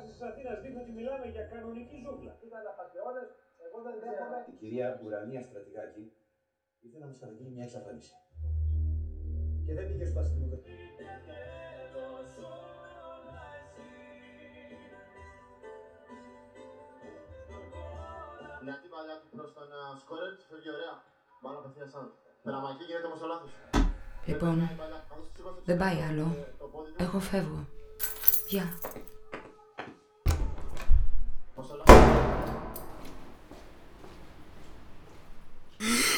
τηλεοράσει της Αθήνας δείχνουν ότι μιλάμε για κανονική ζούγκλα. Ήταν απαταιώνες, εγώ δεν δέχομαι. Η κυρία Ουρανία Στρατηγάκη ήθελε να μας καταγγείλει μια εξαφάνιση. Και δεν πήγε στο αστυνομικό. Μια την παλιά του προς τον ε, σκόρερ του φεύγει ωραία. Μάλλον απευθείας out. Περαμακή γίνεται όμως το λάθος. Λοιπόν, Δεν πάει η παλιά. Καθώς του σηκώσει δεν το πάει σηκώσει άλλο. το πόδι του, Εγώ φεύγω. Γεια.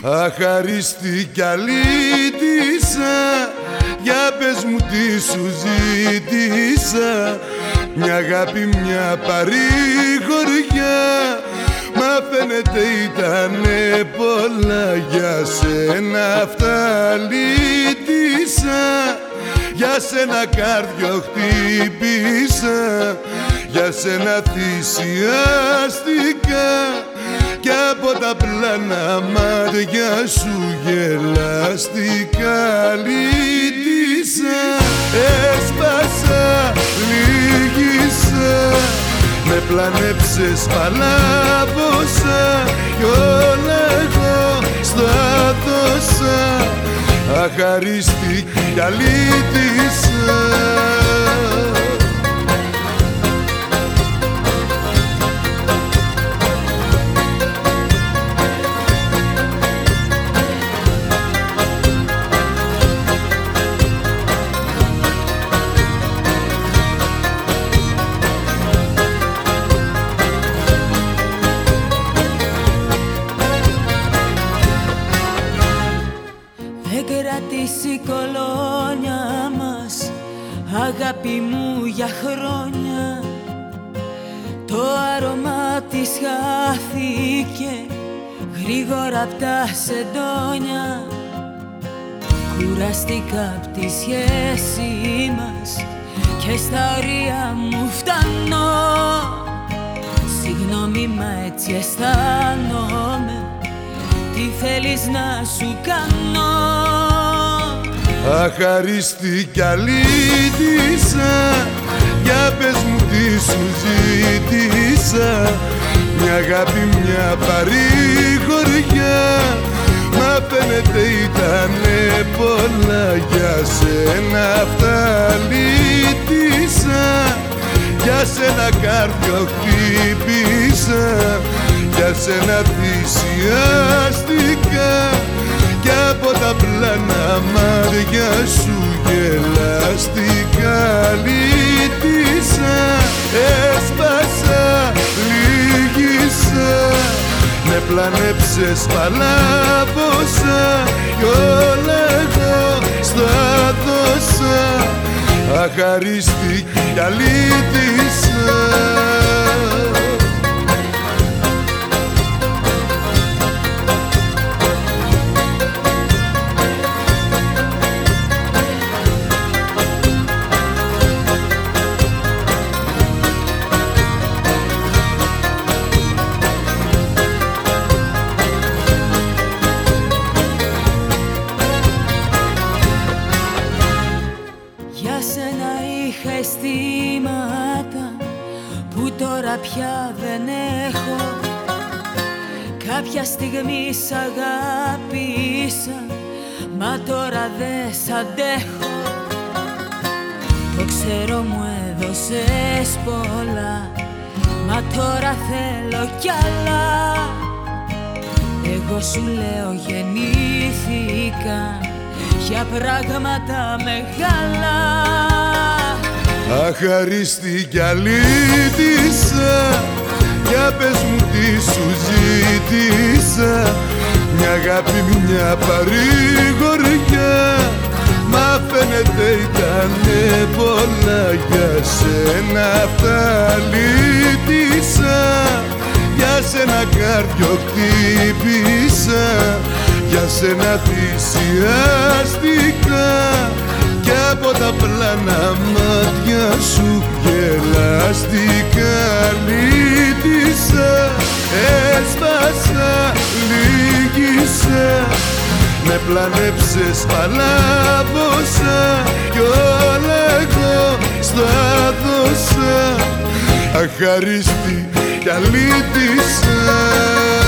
Αχαρίστη κι αλήτησα Για πες μου τι σου ζήτησα Μια αγάπη μια παρηγοριά. Μα φαίνεται ήτανε πολλά. Για σένα αυτά λύτησα Για σένα κάρδιο χτύπησα Για σένα θυσιάστηκα κι από τα πλάνα μάτια σου γελαστικά λύτησα Έσπασα, λύγησα. Με πλανέψες παλάβωσα Κι όλα εγώ στα δώσα. Αχαρίστη κι αλήτησα Αγάπη μου για χρόνια Το άρωμα της χάθηκε. Γρήγορα απ' τα σεντόνια Κουραστήκα απ' τη σχέση μας. Και στα ωρία μου φτάνω. Συγγνώμη μα έτσι αισθάνομαι. Τι θέλεις να σου κάνω; Αχαρίστη κι αλήτησα Για πες μου τι σου ζήτησα. Μια αγάπη μια παρηγοριά. Μα φαίνεται ήτανε πολλά. Για σένα αυτά λύτησα. Για σένα κάρδιο χτύπησα. Για σένα θυσιάστηκα κι από τα πλάνα μάτια σου γελαστικά λύτησα Έσπασα, λύγησα Με πλανέψες παλάβωσα Κι όλα εγώ στα δώσα. Αχαρίστη κι είχα αισθήματα που τώρα πια δεν έχω. Κάποια στιγμή σ' αγάπησα μα τώρα δεν σ' αντέχω. Το ξέρω μου έδωσες πολλά μα τώρα θέλω κι άλλα. Εγώ σου λέω γεννήθηκα για πράγματα μεγάλα Αχαρίστη κι αλήτησα Για πες μου τι σου ζήτησα. Μια αγάπη μια παρηγοριά Μα φαίνεται ήτανε πολλά για σένα. Αυτά λύτησα Για σένα κάρδιο χτύπησα Για σένα θυσιάστηκα κι από τα πλάνα μάτια σου γελαστικά λύτησα Έσπασα, λύγησα. Με πλανέψες παλάβωσα Κι όλα εγώ στα δώσα. Αχαρίστη κι αλήτησα